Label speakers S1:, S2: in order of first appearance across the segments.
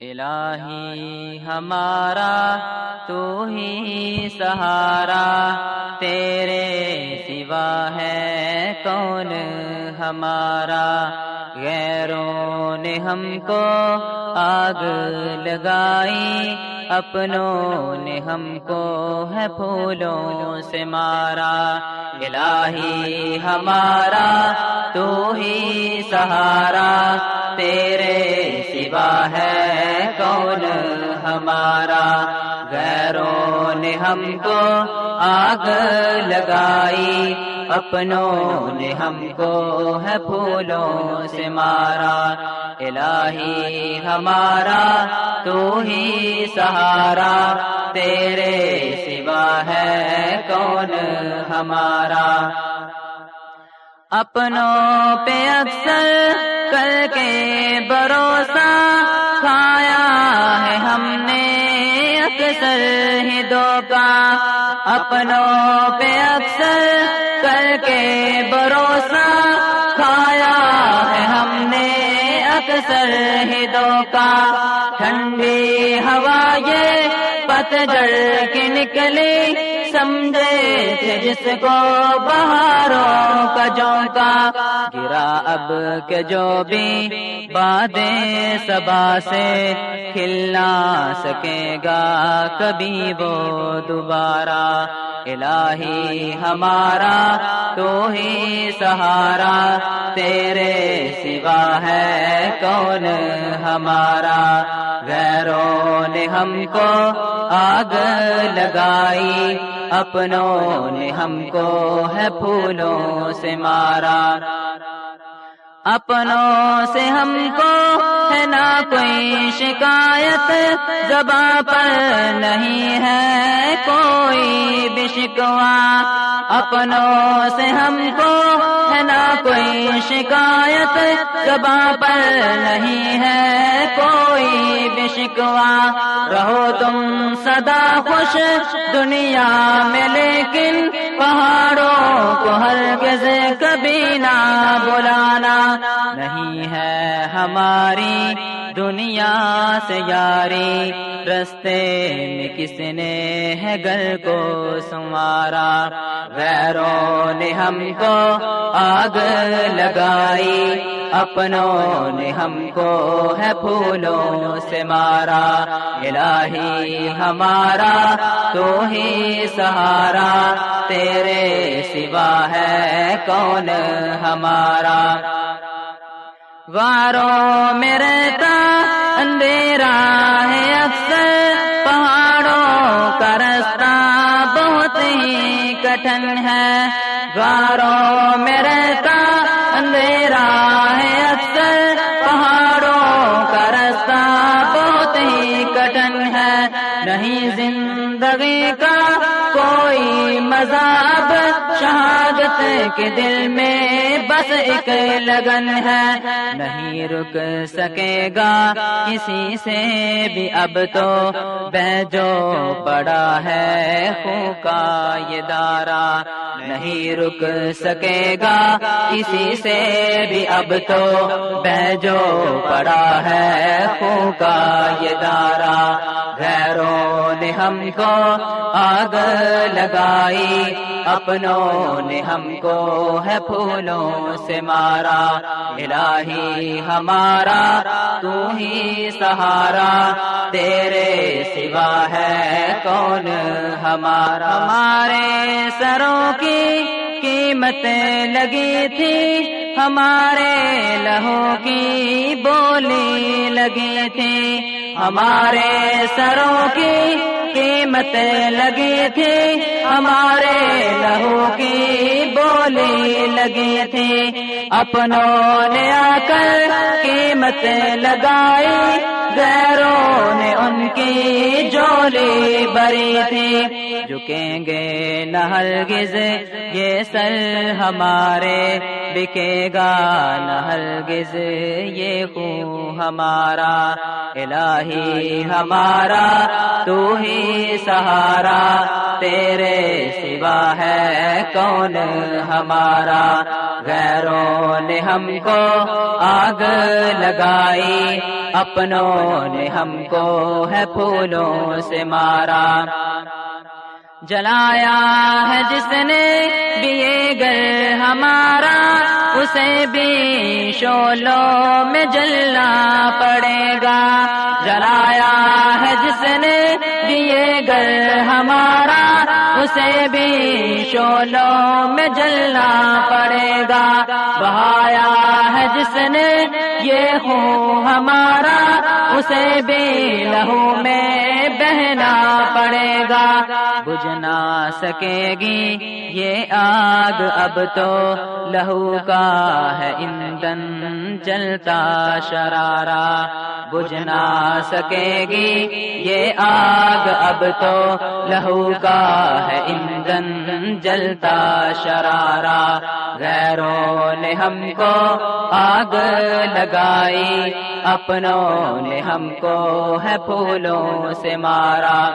S1: الہی ہمارا تو ہی سہارا تیرے سوا ہے کون ہمارا؟ غیروں نے ہم کو آگ لگائی اپنوں نے ہم کو ہے پھولوں سے مارا۔ الہی ہمارا تو ہی سہارا تیرے سوا ہے کون ہمارا؟ غیروں نے ہم کو آگ لگائی، اپنوں نے ہم کو ہے پھولوں سے مارا۔ الہی ہمارا، تو ہی سہارا۔ تیرے سوا ہے کون ہمارا؟ اپنوں پہ اکثر کر کے بھروسہ، کھایا کا اپنوں پہ اکثر کر کے بھروسہ کھایا ہے ہم نے اکثر ہدوں کا۔ ٹھنڈی ہوا یہ پتجڑ کے نکلی سمجھے تھے جس کو بہاروں کا جونکا گرا اب کے جو بھی بادیں سبا سے کھلنا سکے گا کبھی وہ دوبارہ الہی ہمارا تو ہی سہارا تیرے سوا ہے کون ہمارا غیروں نے ہم کو آگ لگائی اپنوں نے ہم کو ہے پھولوں سے مارا۔ اپنوں سے ہم کو ہے نہ کوئی شکایت۔ زباں پر نہیں ہے کوئی بھی شکوا اپنوں سے ہم کو ہے نا کوئی شکایت، زباں پر نہیں ہے کوئی بھی شکوا رہو تم سدا خوش دنیا میں، لیکن پہاڑوں کو ہر گزے کبھی نہ بلانا۔ نہیں ہے ہماری دنیا سے یاری رستے میں کس نے ہے گھر کو سنوارا؟ غیروں نے ہم کو آگ لگائی، اپنوں نے ہم کو ہے پھولوں سے مارا۔ الہی ہمارا، تو ہی سہارا۔ تیرے سوا ہے کون ہمارا؟ واروں میں رہتا ہی کٹن ہے۔ واروں میں رہتا اندھیرا شہادت کے دل میں بس ایک لگن ہے، نہیں رک سکے گا کسی سے بھی اب تو۔ جو پڑا ہے خو کا یہ دارا۔ نہیں رک سکے گا۔ کسی سے بھی اب تو جو پڑا ہے خو کا یہ دارا۔ غیروں نے ہم کو آگ لگائی، اپنوں نے ہم کو ہے پھولوں سے مارا۔ الہی ہمارا، تو ہی سہارا۔ تیرے سوا ہے کون ہمارا؟ ہمارے سروں قیمت لگی تھی، ہمارے لہو کی بولی لگی تھی۔ ہمارے سروں کی قیمت لگی تھی، ہمارے لہو کی بولی لگی تھی اپنوں نے آ کر قیمت لگائی۔ غیروں نے ان کی جولی بری تھی جھکیں گے نہل گز یہ سر ہمارے۔ بکے گا نہل گز یہ خون ہمارا۔ الہی ہمارا، تو ہی سہارا۔ تیرے سوا ہے کون ہمارا؟ غیروں نے ہم کو آگ لگائی، اپنوں نے ہم کو ہے پھولوں سے مارا۔ جلایا ہے جس نے بھی یہ گر ہمارا، اسے بھی شولوں میں جلنا پڑے گا۔ جلایا ہے جس نے گر ہمارا، اسے بھی شولوں میں جلنا پڑے گا۔ بہایا ہے جس نے، یہ ہوں ہمارا اسے بھی لہو میں بہنا پڑے گا۔ بجھ نہ سکے گی۔ یہ آگ اب تو لہو کا ہے۔ ایندھن جلتا شرارا۔ بجھ نہ سکے گی۔ یہ آگ اب تو لہو کا ہے۔ ایندھن جلتا شرارا۔ غیروں نے ہم کو آگ لگائی۔ اپنوں نے ہم کو ہے پھولوں سے مارا۔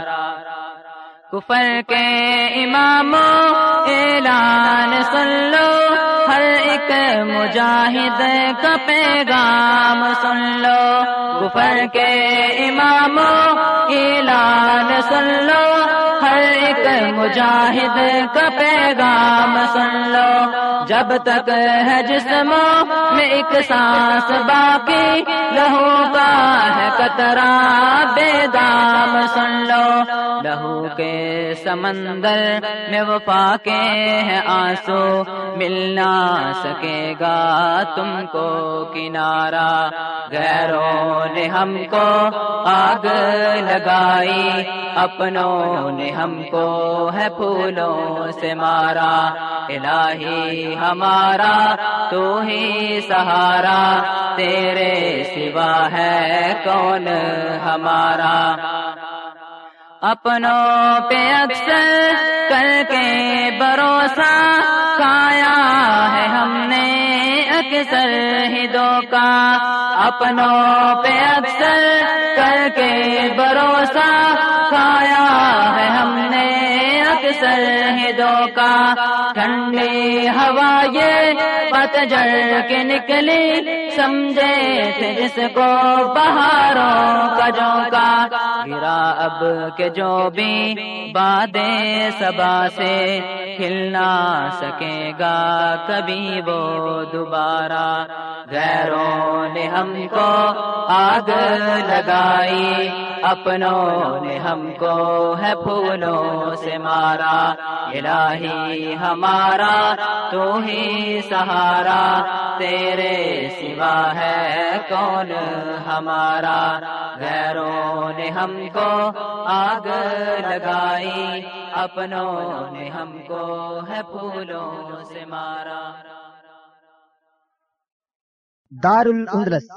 S1: کفر کے اماموں اعلان سن لو۔ ہر ایک مجاہد کا پیغام سن لو۔ کفر کے اماموں اعلان سن لو۔ ہر ایک مجاہد کا پیغام سن لو۔ جب تک ہے جسموں میں ایک سانس باقی لہو کا ہے کترا بے دام سن لو۔ لہو کے سمندر میں وفا کے ہیں آنسو۔ ملنا سکے گا تم کو کنارا غیروں نے ہم کو آگ لگائی، اپنوں نے ہم کو ہے پھولوں سے مارا۔ الہی ہمارا، تو ہی سہارا۔ تیرے سوا ہے کون ہمارا؟ اپنوں پہ اکثر کر کے بھروسہ کھایا ہے ہم نے اکثر ہی کا اپنوں پہ اکثر کر کے بھروسہ کھایا ہے ہم نے اکثر ہی کا ٹھنڈی ہوا یہ پتجڑ کے نکلی سمجھے تھے جس کو بہاروں کا جھونکا گرا اب کے جو بھی بادیں سبا سے کھلنا سکے گا، کبھی وہ دوبارہ۔ غیروں نے ہم کو آگ لگائی، اپنوں نے ہم کو ہے پھولوں سے مارا۔ الہی ہمارا، تو ہی سہارا، تیرے سوا ہے کون ہمارا؟ غیروں نے ہم کو آگ لگائی، اپنوں نے ہم کو ہے پھولوں سے مارا۔
S2: دار الاندلس